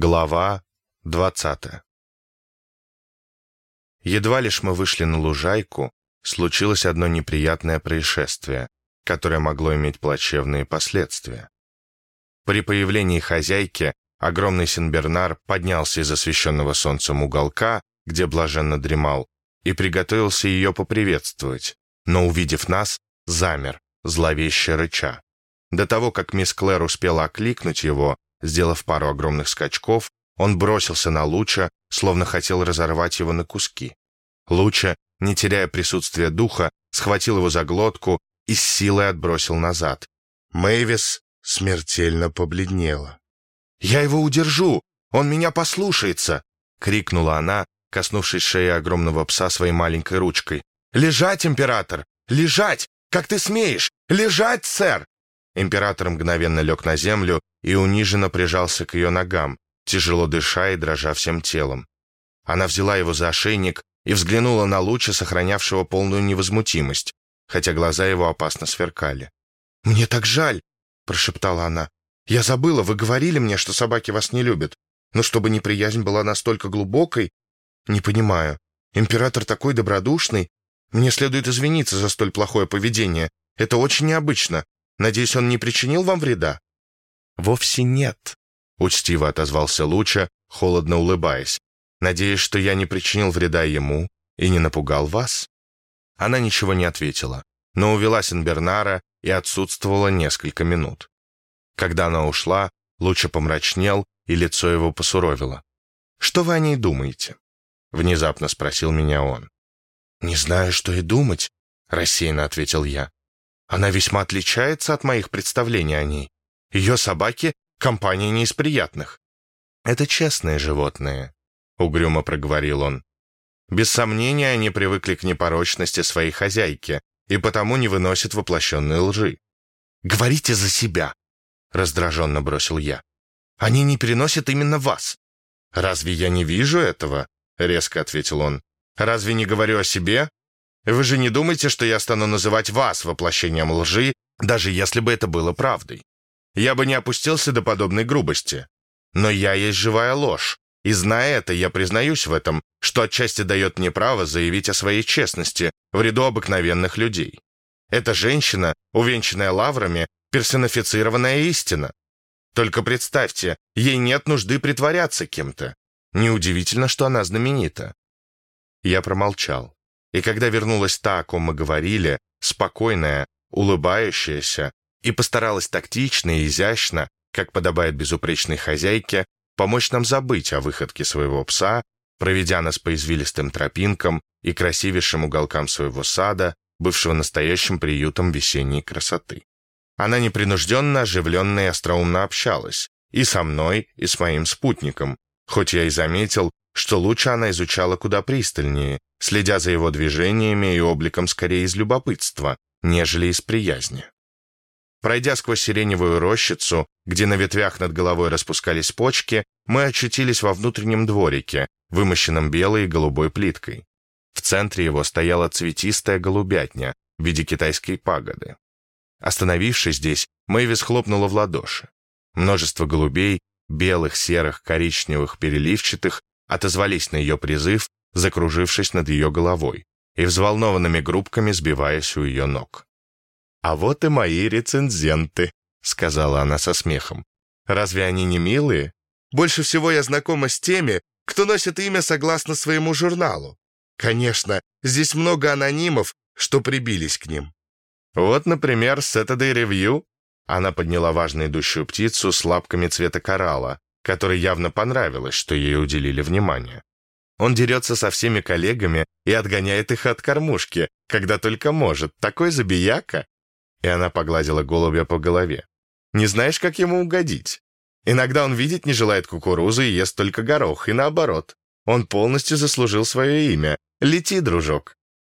Глава двадцатая Едва лишь мы вышли на лужайку, случилось одно неприятное происшествие, которое могло иметь плачевные последствия. При появлении хозяйки огромный Сенбернар поднялся из освещенного солнцем уголка, где блаженно дремал, и приготовился ее поприветствовать, но, увидев нас, замер, зловеще рыча. До того, как мисс Клэр успела окликнуть его, Сделав пару огромных скачков, он бросился на Луча, словно хотел разорвать его на куски. Луча, не теряя присутствия духа, схватил его за глотку и с силой отбросил назад. Мэйвис смертельно побледнела. «Я его удержу! Он меня послушается!» — крикнула она, коснувшись шеи огромного пса своей маленькой ручкой. «Лежать, император! Лежать! Как ты смеешь! Лежать, сэр!» Император мгновенно лег на землю и униженно прижался к ее ногам, тяжело дыша и дрожа всем телом. Она взяла его за ошейник и взглянула на луча, сохранявшего полную невозмутимость, хотя глаза его опасно сверкали. «Мне так жаль!» — прошептала она. «Я забыла, вы говорили мне, что собаки вас не любят. Но чтобы неприязнь была настолько глубокой, не понимаю. Император такой добродушный. Мне следует извиниться за столь плохое поведение. Это очень необычно. Надеюсь, он не причинил вам вреда?» «Вовсе нет», — учтиво отозвался Луча, холодно улыбаясь. «Надеюсь, что я не причинил вреда ему и не напугал вас?» Она ничего не ответила, но увела Сенбернара и отсутствовала несколько минут. Когда она ушла, Луча помрачнел, и лицо его посуровило. «Что вы о ней думаете?» — внезапно спросил меня он. «Не знаю, что и думать», — рассеянно ответил я. Она весьма отличается от моих представлений о ней. Ее собаки — компания не из приятных. Это честные животные, — угрюмо проговорил он. Без сомнения, они привыкли к непорочности своей хозяйки и потому не выносят воплощенной лжи. «Говорите за себя!» — раздраженно бросил я. «Они не переносят именно вас». «Разве я не вижу этого?» — резко ответил он. «Разве не говорю о себе? Вы же не думаете, что я стану называть вас воплощением лжи, даже если бы это было правдой? Я бы не опустился до подобной грубости. Но я есть живая ложь, и зная это, я признаюсь в этом, что отчасти дает мне право заявить о своей честности в ряду обыкновенных людей. Эта женщина, увенчанная лаврами, персонифицированная истина. Только представьте, ей нет нужды притворяться кем-то. Неудивительно, что она знаменита. Я промолчал. И когда вернулась та, о ком мы говорили, спокойная, улыбающаяся, и постаралась тактично и изящно, как подобает безупречной хозяйке, помочь нам забыть о выходке своего пса, проведя нас по извилистым тропинкам и красивейшим уголкам своего сада, бывшего настоящим приютом весенней красоты. Она непринужденно, оживленно и остроумно общалась, и со мной, и с моим спутником, хоть я и заметил, что лучше она изучала куда пристальнее, следя за его движениями и обликом скорее из любопытства, нежели из приязни. Пройдя сквозь сиреневую рощицу, где на ветвях над головой распускались почки, мы очутились во внутреннем дворике, вымощенном белой и голубой плиткой. В центре его стояла цветистая голубятня в виде китайской пагоды. Остановившись здесь, Мэйвис хлопнула в ладоши. Множество голубей, белых, серых, коричневых, переливчатых, отозвались на ее призыв, закружившись над ее головой и взволнованными группками сбиваясь у ее ног. «А вот и мои рецензенты», — сказала она со смехом. «Разве они не милые? Больше всего я знакома с теми, кто носит имя согласно своему журналу. Конечно, здесь много анонимов, что прибились к ним». «Вот, например, Saturday Review». Она подняла важно идущую птицу с лапками цвета коралла, которой явно понравилось, что ей уделили внимание. Он дерется со всеми коллегами и отгоняет их от кормушки, когда только может. Такой забияка. И она погладила голубя по голове. Не знаешь, как ему угодить? Иногда он видеть не желает кукурузы и ест только горох, и наоборот. Он полностью заслужил свое имя. Лети, дружок.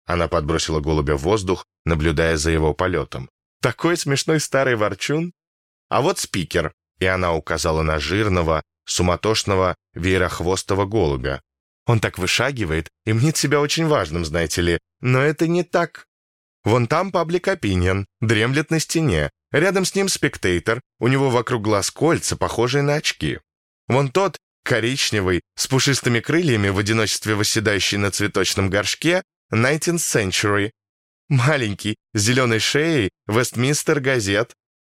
Она подбросила голубя в воздух, наблюдая за его полетом. Такой смешной старый ворчун. А вот спикер и она указала на жирного, суматошного, веерохвостого голубя. Он так вышагивает и мнит себя очень важным, знаете ли, но это не так. Вон там паблик Opinion, дремлет на стене. Рядом с ним спектейтор, у него вокруг глаз кольца, похожие на очки. Вон тот коричневый, с пушистыми крыльями, в одиночестве восседающий на цветочном горшке, 19th Century. Маленький, с зеленой шеей, Вестминстер газет.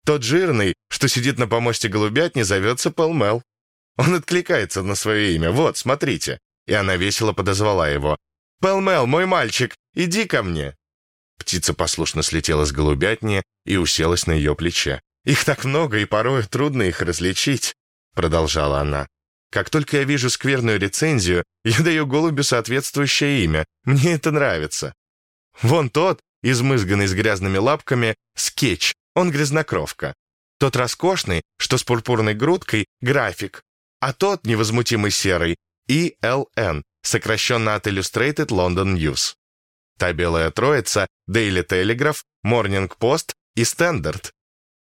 Тот жирный, что сидит на помосте голубятни, зовется Пэлмел. Он откликается на свое имя. Вот, смотрите. И она весело подозвала его. «Пэлмел, мой мальчик, иди ко мне!» Птица послушно слетела с голубятни и уселась на ее плече. «Их так много, и порой трудно их различить», — продолжала она. «Как только я вижу скверную рецензию, я даю голубю соответствующее имя. Мне это нравится. Вон тот, измызганный с грязными лапками, скетч, он грязнокровка. Тот роскошный, что с пурпурной грудкой, график. А тот, невозмутимый серый, ELN, сокращенно от Illustrated London News. Та белая троица — Daily Telegraph, Morning Post и Standard.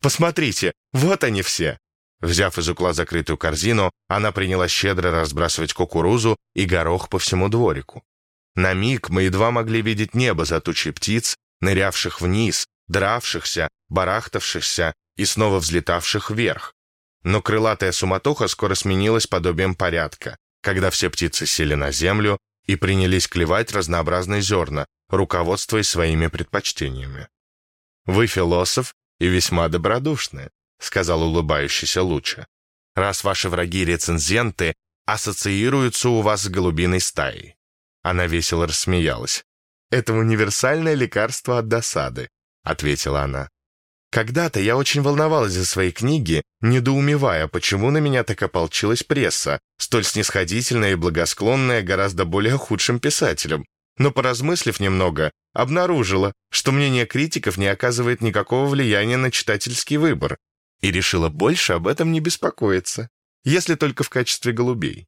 Посмотрите, вот они все. Взяв из угла закрытую корзину, она принялась щедро разбрасывать кукурузу и горох по всему дворику. На миг мы едва могли видеть небо за тучей птиц, нырявших вниз, дравшихся, барахтавшихся и снова взлетавших вверх. Но крылатая суматоха скоро сменилась подобием порядка, когда все птицы сели на землю и принялись клевать разнообразные зерна, руководствуясь своими предпочтениями. «Вы философ и весьма добродушны», — сказал улыбающийся Луча. «Раз ваши враги-рецензенты ассоциируются у вас с голубиной стаей». Она весело рассмеялась. «Это универсальное лекарство от досады», — ответила она. Когда-то я очень волновалась за свои книги, недоумевая, почему на меня так ополчилась пресса, столь снисходительная и благосклонная гораздо более худшим писателям. Но поразмыслив немного, обнаружила, что мнение критиков не оказывает никакого влияния на читательский выбор, и решила больше об этом не беспокоиться, если только в качестве голубей.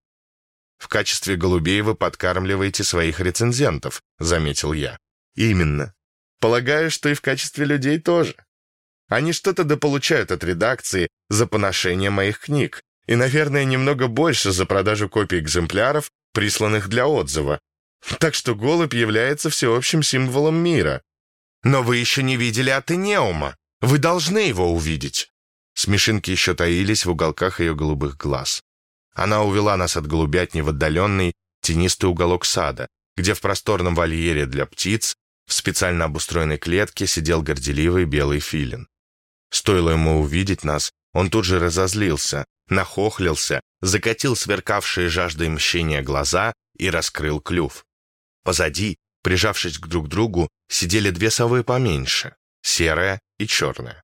«В качестве голубей вы подкармливаете своих рецензентов», — заметил я. «Именно. Полагаю, что и в качестве людей тоже. Они что-то дополучают от редакции за поношение моих книг, и, наверное, немного больше за продажу копий экземпляров, присланных для отзыва. Так что голубь является всеобщим символом мира. Но вы еще не видели Атенеума. Вы должны его увидеть. Смешинки еще таились в уголках ее голубых глаз. Она увела нас от голубятни в отдаленный, тенистый уголок сада, где в просторном вольере для птиц в специально обустроенной клетке сидел горделивый белый филин. Стоило ему увидеть нас, он тут же разозлился, нахохлился, закатил сверкавшие жаждой мщения глаза и раскрыл клюв. Позади, прижавшись к друг другу, сидели две совы поменьше, серая и черная.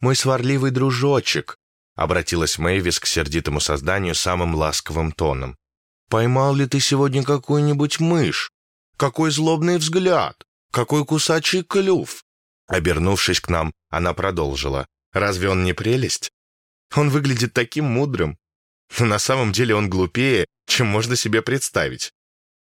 «Мой сварливый дружочек», — обратилась Мэйвис к сердитому созданию самым ласковым тоном. «Поймал ли ты сегодня какую-нибудь мышь? Какой злобный взгляд! Какой кусачий клюв! Обернувшись к нам, она продолжила. «Разве он не прелесть? Он выглядит таким мудрым. Но на самом деле он глупее, чем можно себе представить.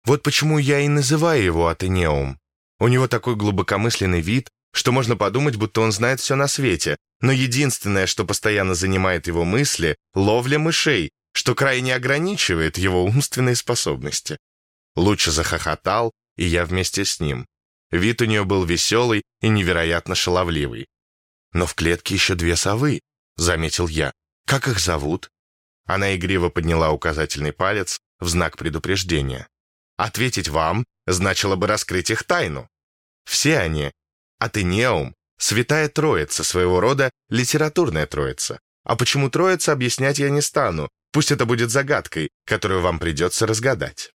Вот почему я и называю его Атенеум. У него такой глубокомысленный вид, что можно подумать, будто он знает все на свете, но единственное, что постоянно занимает его мысли — ловля мышей, что крайне ограничивает его умственные способности. Лучше захохотал, и я вместе с ним. Вид у нее был веселый и невероятно шаловливый. «Но в клетке еще две совы», — заметил я. «Как их зовут?» Она игриво подняла указательный палец в знак предупреждения. «Ответить вам значило бы раскрыть их тайну. Все они — Атенеум, Святая Троица, своего рода литературная Троица. А почему Троица, объяснять я не стану. Пусть это будет загадкой, которую вам придется разгадать».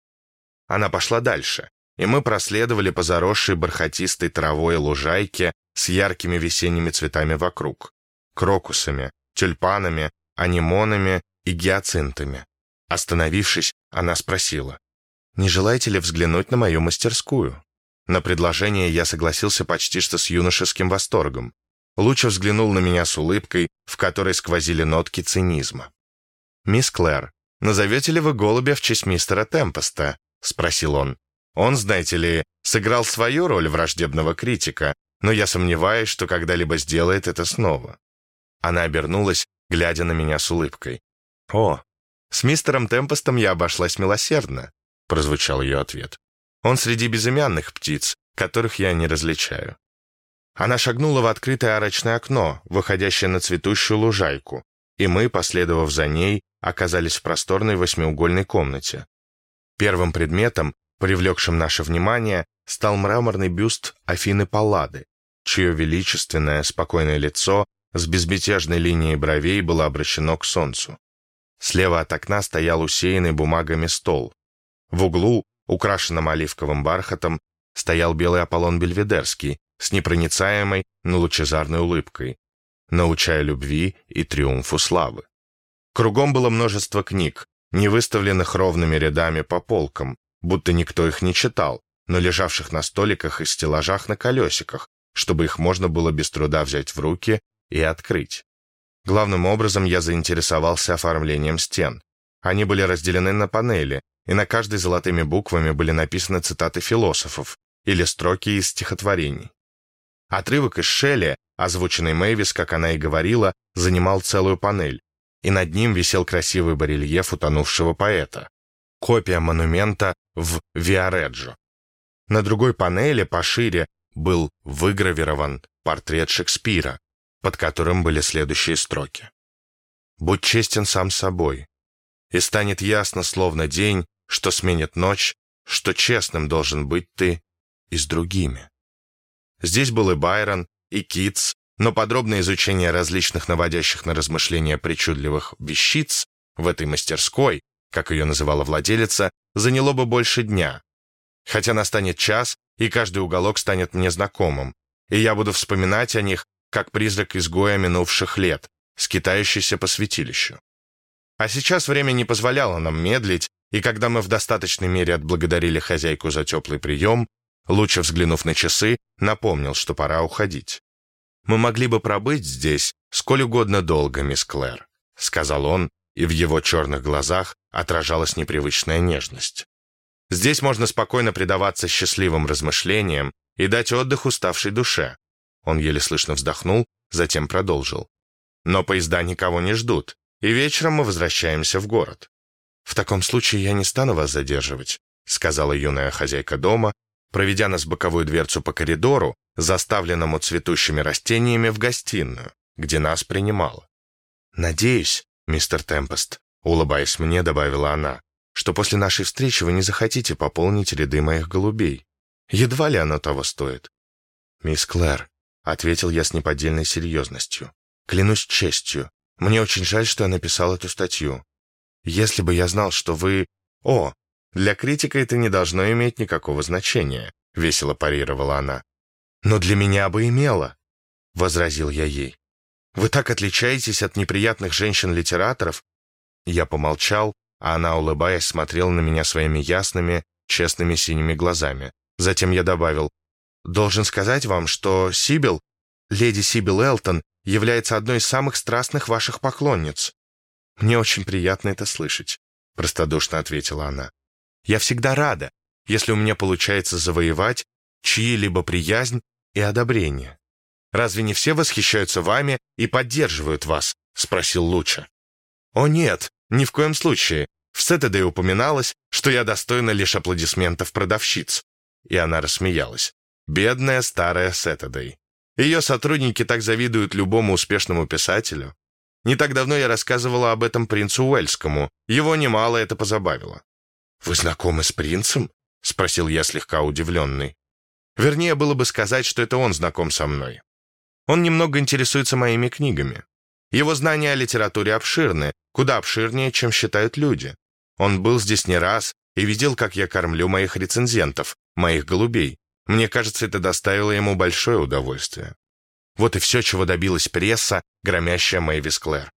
Она пошла дальше, и мы проследовали по заросшей бархатистой травой лужайке с яркими весенними цветами вокруг, крокусами, тюльпанами, анимонами и гиацинтами. Остановившись, она спросила, «Не желаете ли взглянуть на мою мастерскую?» На предложение я согласился почти что с юношеским восторгом. Луча взглянул на меня с улыбкой, в которой сквозили нотки цинизма. «Мисс Клэр, назовете ли вы голубя в честь мистера Темпеста?» — спросил он. Он, знаете ли, сыграл свою роль враждебного критика, но я сомневаюсь, что когда-либо сделает это снова. Она обернулась, глядя на меня с улыбкой. «О, с мистером Темпостом я обошлась милосердно», — прозвучал ее ответ. «Он среди безымянных птиц, которых я не различаю». Она шагнула в открытое арочное окно, выходящее на цветущую лужайку, и мы, последовав за ней, оказались в просторной восьмиугольной комнате. Первым предметом, привлекшим наше внимание, стал мраморный бюст Афины Паллады, чье величественное, спокойное лицо с безмятежной линией бровей было обращено к солнцу. Слева от окна стоял усеянный бумагами стол. В углу, украшенном оливковым бархатом, стоял белый Аполлон Бельведерский с непроницаемой, но лучезарной улыбкой, научая любви и триумфу славы. Кругом было множество книг, не выставленных ровными рядами по полкам, будто никто их не читал, но лежавших на столиках и стеллажах на колесиках, чтобы их можно было без труда взять в руки и открыть. Главным образом я заинтересовался оформлением стен. Они были разделены на панели, и на каждой золотыми буквами были написаны цитаты философов или строки из стихотворений. Отрывок из Шелли, озвученный Мэйвис, как она и говорила, занимал целую панель, и над ним висел красивый барельеф утонувшего поэта. Копия монумента в Виареджо. На другой панели, пошире, был выгравирован портрет Шекспира, под которым были следующие строки. «Будь честен сам собой, и станет ясно, словно день, что сменит ночь, что честным должен быть ты и с другими». Здесь был и Байрон, и Китс, но подробное изучение различных наводящих на размышления причудливых вещиц в этой мастерской, как ее называла владелица, заняло бы больше дня. Хотя настанет час, и каждый уголок станет мне знакомым, и я буду вспоминать о них, как призрак изгоя минувших лет, скитающийся по святилищу. А сейчас время не позволяло нам медлить, и когда мы в достаточной мере отблагодарили хозяйку за теплый прием, Лучше взглянув на часы, напомнил, что пора уходить. «Мы могли бы пробыть здесь сколь угодно долго, мисс Клэр», — сказал он, и в его черных глазах отражалась непривычная нежность. «Здесь можно спокойно предаваться счастливым размышлениям и дать отдых уставшей душе». Он еле слышно вздохнул, затем продолжил. «Но поезда никого не ждут, и вечером мы возвращаемся в город». «В таком случае я не стану вас задерживать», — сказала юная хозяйка дома, проведя нас боковую дверцу по коридору, заставленному цветущими растениями в гостиную, где нас принимала. «Надеюсь, мистер Темпест», — улыбаясь мне, добавила она, «что после нашей встречи вы не захотите пополнить ряды моих голубей. Едва ли оно того стоит». «Мисс Клэр», — ответил я с неподдельной серьезностью, «клянусь честью, мне очень жаль, что я написал эту статью. Если бы я знал, что вы... О, для критика это не должно иметь никакого значения», — весело парировала она. «Но для меня бы имело», — возразил я ей. «Вы так отличаетесь от неприятных женщин-литераторов». Я помолчал, а она, улыбаясь, смотрела на меня своими ясными, честными синими глазами. Затем я добавил, «Должен сказать вам, что Сибил, леди Сибил Элтон, является одной из самых страстных ваших поклонниц». «Мне очень приятно это слышать», — простодушно ответила она. Я всегда рада, если у меня получается завоевать чьи-либо приязнь и одобрение. Разве не все восхищаются вами и поддерживают вас?» — спросил Луча. «О нет, ни в коем случае. В Сеттедей упоминалось, что я достойна лишь аплодисментов продавщиц». И она рассмеялась. «Бедная старая Сеттедей. Ее сотрудники так завидуют любому успешному писателю. Не так давно я рассказывала об этом принцу Уэльскому. Его немало это позабавило. «Вы знакомы с принцем?» — спросил я слегка удивленный. Вернее, было бы сказать, что это он знаком со мной. Он немного интересуется моими книгами. Его знания о литературе обширны, куда обширнее, чем считают люди. Он был здесь не раз и видел, как я кормлю моих рецензентов, моих голубей. Мне кажется, это доставило ему большое удовольствие. Вот и все, чего добилась пресса, громящая Мэйвис Клэр.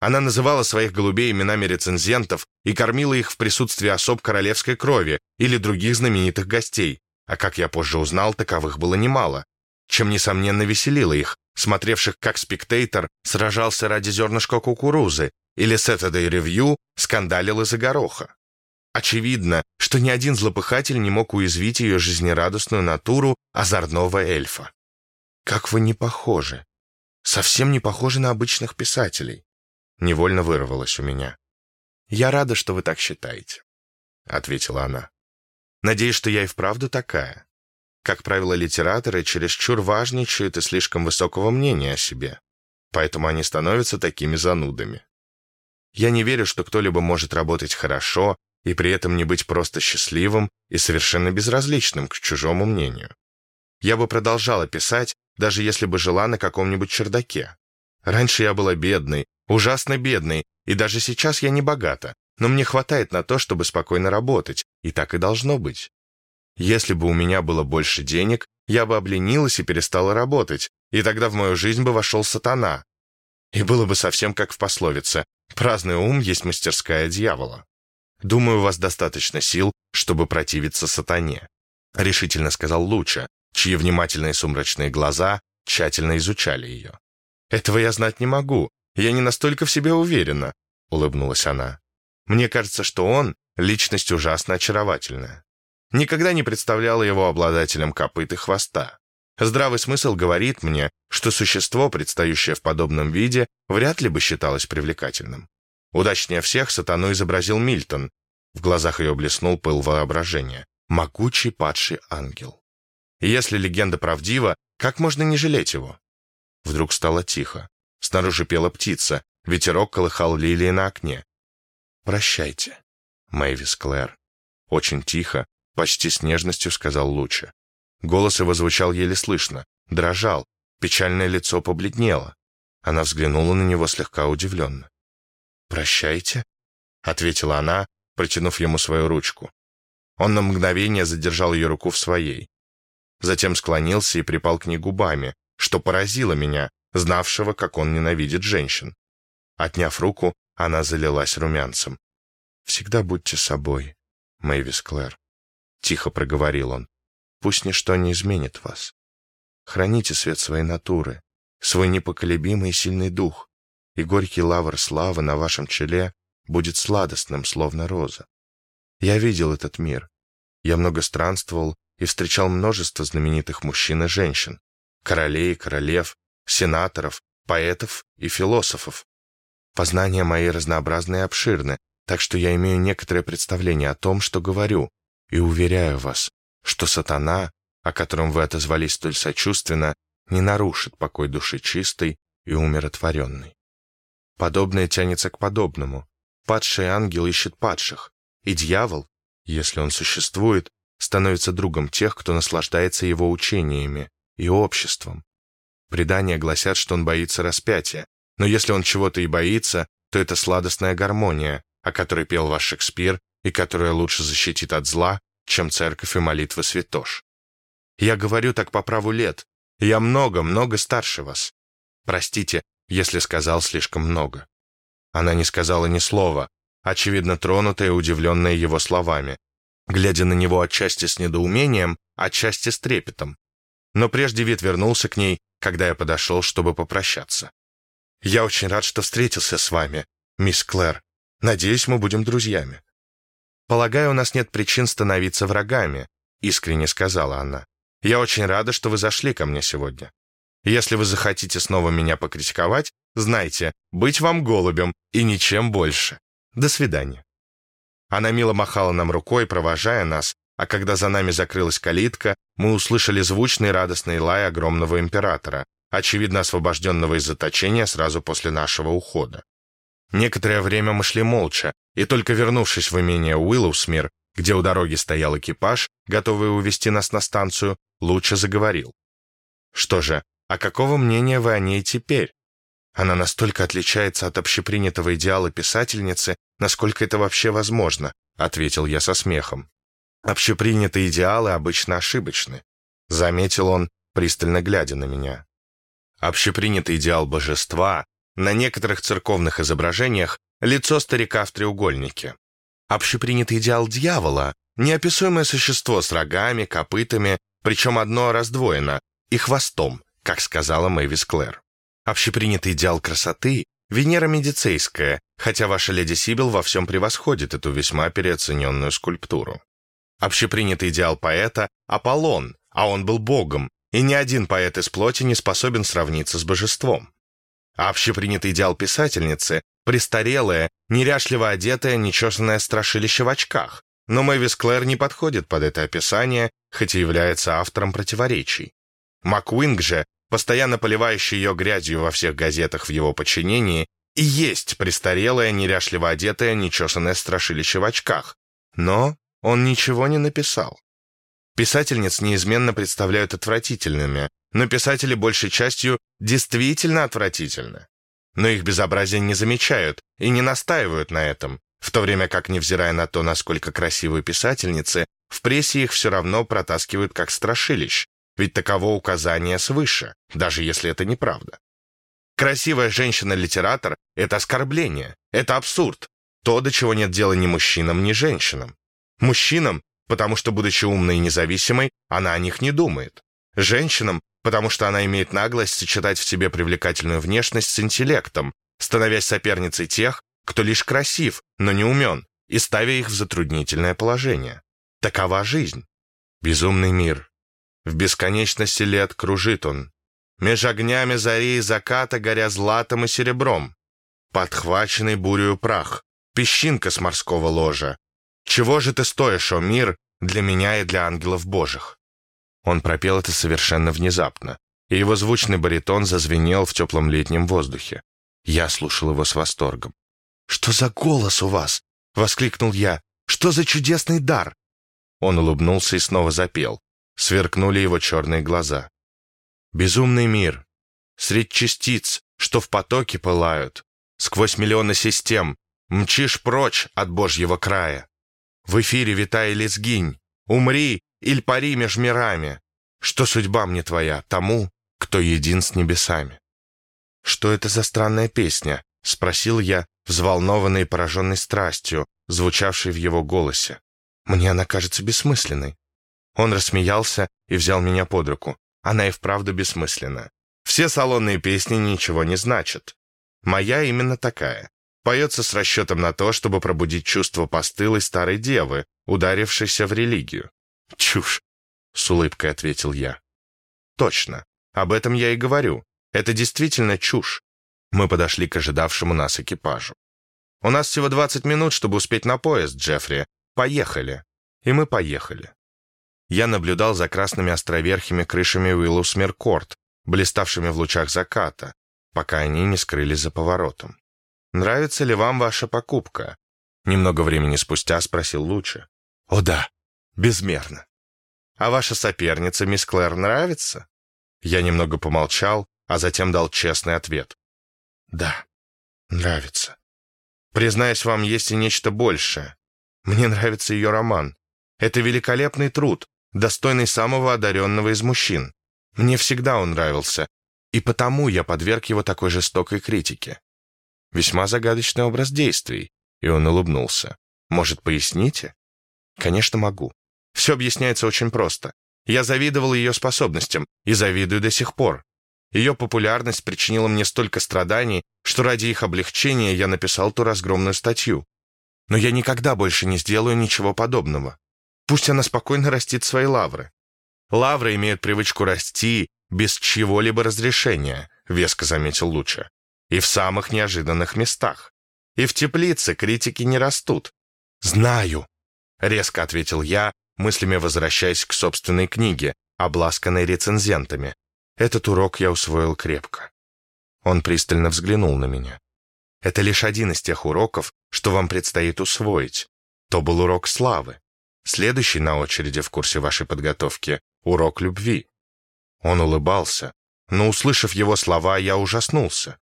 Она называла своих голубей именами рецензентов и кормила их в присутствии особ королевской крови или других знаменитых гостей, а как я позже узнал, таковых было немало, чем, несомненно, веселило их, смотревших, как спектейтор сражался ради зернышка кукурузы или Saturday Review скандалил из-за гороха. Очевидно, что ни один злопыхатель не мог уязвить ее жизнерадостную натуру озорного эльфа. «Как вы не похожи! Совсем не похожи на обычных писателей!» невольно вырвалось у меня. «Я рада, что вы так считаете», — ответила она. «Надеюсь, что я и вправду такая. Как правило, литераторы чересчур важничают и слишком высокого мнения о себе. поэтому они становятся такими занудами. Я не верю, что кто-либо может работать хорошо и при этом не быть просто счастливым и совершенно безразличным к чужому мнению. Я бы продолжала писать, даже если бы жила на каком-нибудь чердаке. Раньше я была бедной, ужасно бедной, и даже сейчас я не богата, но мне хватает на то, чтобы спокойно работать, и так и должно быть. Если бы у меня было больше денег, я бы обленилась и перестала работать, и тогда в мою жизнь бы вошел сатана. И было бы совсем как в пословице «праздный ум есть мастерская дьявола». Думаю, у вас достаточно сил, чтобы противиться сатане», — решительно сказал Луча, чьи внимательные сумрачные глаза тщательно изучали ее. «Этого я знать не могу. Я не настолько в себе уверена», — улыбнулась она. «Мне кажется, что он — личность ужасно очаровательная. Никогда не представляла его обладателем копыт и хвоста. Здравый смысл говорит мне, что существо, предстающее в подобном виде, вряд ли бы считалось привлекательным. Удачнее всех сатану изобразил Мильтон. В глазах ее блеснул пыл воображения. Могучий падший ангел. И если легенда правдива, как можно не жалеть его? Вдруг стало тихо. Снаружи пела птица, ветерок колыхал лилии на окне. «Прощайте, Мэйвис Клэр». Очень тихо, почти с нежностью сказал Луча. Голос его звучал еле слышно, дрожал, печальное лицо побледнело. Она взглянула на него слегка удивленно. «Прощайте», — ответила она, протянув ему свою ручку. Он на мгновение задержал ее руку в своей. Затем склонился и припал к ней губами, что поразило меня, знавшего, как он ненавидит женщин. Отняв руку, она залилась румянцем. «Всегда будьте собой, Мэйвис Клэр», — тихо проговорил он. «Пусть ничто не изменит вас. Храните свет своей натуры, свой непоколебимый и сильный дух, и горький лавр славы на вашем челе будет сладостным, словно роза. Я видел этот мир. Я много странствовал и встречал множество знаменитых мужчин и женщин, королей, королев, сенаторов, поэтов и философов. Познания мои разнообразны и обширны, так что я имею некоторое представление о том, что говорю, и уверяю вас, что сатана, о котором вы отозвались столь сочувственно, не нарушит покой души чистой и умиротворенной. Подобное тянется к подобному. Падший ангел ищет падших, и дьявол, если он существует, становится другом тех, кто наслаждается его учениями и обществом. Предания гласят, что он боится распятия, но если он чего-то и боится, то это сладостная гармония, о которой пел ваш Шекспир и которая лучше защитит от зла, чем церковь и молитвы святош. Я говорю так по праву лет. Я много-много старше вас. Простите, если сказал слишком много. Она не сказала ни слова, очевидно тронутая и удивленная его словами, глядя на него отчасти с недоумением, отчасти с трепетом. Но прежде вид вернулся к ней, когда я подошел, чтобы попрощаться. «Я очень рад, что встретился с вами, мисс Клэр. Надеюсь, мы будем друзьями». «Полагаю, у нас нет причин становиться врагами», — искренне сказала она. «Я очень рада, что вы зашли ко мне сегодня. Если вы захотите снова меня покритиковать, знайте, быть вам голубем и ничем больше. До свидания». Она мило махала нам рукой, провожая нас, а когда за нами закрылась калитка, мы услышали звучный радостный лай огромного императора, очевидно освобожденного из заточения сразу после нашего ухода. Некоторое время мы шли молча, и только вернувшись в имение Уиллоусмир, где у дороги стоял экипаж, готовый увезти нас на станцию, Лучше заговорил. «Что же, а какого мнения вы о ней теперь? Она настолько отличается от общепринятого идеала писательницы, насколько это вообще возможно, ответил я со смехом. Общепринятые идеалы обычно ошибочны, заметил он, пристально глядя на меня. Общепринятый идеал божества на некоторых церковных изображениях лицо старика в треугольнике. Общепринятый идеал дьявола — неописуемое существо с рогами, копытами, причем одно раздвоено, и хвостом, как сказала Мэвис Клэр. Общепринятый идеал красоты — Венера Медицейская, хотя ваша леди Сибил во всем превосходит эту весьма переоцененную скульптуру. Общепринятый идеал поэта — Аполлон, а он был богом, и ни один поэт из плоти не способен сравниться с божеством. А общепринятый идеал писательницы — престарелая, неряшливо одетая, нечесанное страшилище в очках, но Мэвис Клэр не подходит под это описание, хоть и является автором противоречий. Макуинг же постоянно поливающий ее грязью во всех газетах в его подчинении, и есть престарелое, неряшливо одетое, нечесанное страшилище в очках. Но он ничего не написал. Писательниц неизменно представляют отвратительными, но писатели большей частью действительно отвратительны. Но их безобразие не замечают и не настаивают на этом, в то время как, невзирая на то, насколько красивые писательницы, в прессе их все равно протаскивают как страшилищ, ведь таково указание свыше, даже если это неправда. Красивая женщина-литератор — это оскорбление, это абсурд, то, до чего нет дела ни мужчинам, ни женщинам. Мужчинам, потому что, будучи умной и независимой, она о них не думает. Женщинам, потому что она имеет наглость сочетать в себе привлекательную внешность с интеллектом, становясь соперницей тех, кто лишь красив, но не умен, и ставя их в затруднительное положение. Такова жизнь. Безумный мир. В бесконечности лет кружит он. Меж огнями зари и заката, горя златом и серебром. Подхваченный бурею прах, песчинка с морского ложа. Чего же ты стоишь, о мир, для меня и для ангелов божьих?» Он пропел это совершенно внезапно, и его звучный баритон зазвенел в теплом летнем воздухе. Я слушал его с восторгом. «Что за голос у вас?» — воскликнул я. «Что за чудесный дар?» Он улыбнулся и снова запел. Сверкнули его черные глаза. «Безумный мир. Средь частиц, что в потоке пылают. Сквозь миллионы систем. Мчишь прочь от Божьего края. В эфире витай или сгинь. Умри или пари меж мирами. Что судьба мне твоя, тому, кто един с небесами?» «Что это за странная песня?» — спросил я, взволнованный и пораженный страстью, звучавшей в его голосе. «Мне она кажется бессмысленной». Он рассмеялся и взял меня под руку. Она и вправду бессмысленна. Все салонные песни ничего не значат. Моя именно такая. Поется с расчетом на то, чтобы пробудить чувство постылой старой девы, ударившейся в религию. «Чушь!» — с улыбкой ответил я. «Точно. Об этом я и говорю. Это действительно чушь. Мы подошли к ожидавшему нас экипажу. «У нас всего 20 минут, чтобы успеть на поезд, Джеффри. Поехали». И мы поехали. Я наблюдал за красными островерхими крышами Уиллусмеркорт, блиставшими в лучах заката, пока они не скрылись за поворотом. «Нравится ли вам ваша покупка?» Немного времени спустя спросил Луча. «О да, безмерно». «А ваша соперница, мисс Клэр, нравится?» Я немного помолчал, а затем дал честный ответ. Да, нравится. Признаюсь вам, есть и нечто большее. Мне нравится ее роман. Это великолепный труд, достойный самого одаренного из мужчин. Мне всегда он нравился, и потому я подверг его такой жестокой критике. Весьма загадочный образ действий, и он улыбнулся. Может, поясните? Конечно, могу. Все объясняется очень просто. Я завидовал ее способностям и завидую до сих пор. Ее популярность причинила мне столько страданий, что ради их облегчения я написал ту разгромную статью. Но я никогда больше не сделаю ничего подобного. Пусть она спокойно растит свои лавры. Лавры имеют привычку расти без чьего-либо разрешения, веско заметил Луча. И в самых неожиданных местах. И в теплице критики не растут. «Знаю», — резко ответил я, мыслями возвращаясь к собственной книге, обласканной рецензентами. Этот урок я усвоил крепко. Он пристально взглянул на меня. Это лишь один из тех уроков, что вам предстоит усвоить. То был урок славы. Следующий на очереди в курсе вашей подготовки — урок любви. Он улыбался, но, услышав его слова, я ужаснулся.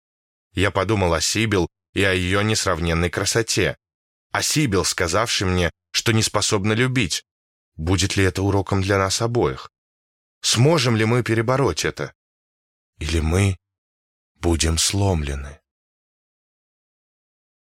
Я подумал о Сибил и о ее несравненной красоте. О Сибил, сказавшей мне, что не способна любить. Будет ли это уроком для нас обоих? Сможем ли мы перебороть это? Или мы будем сломлены?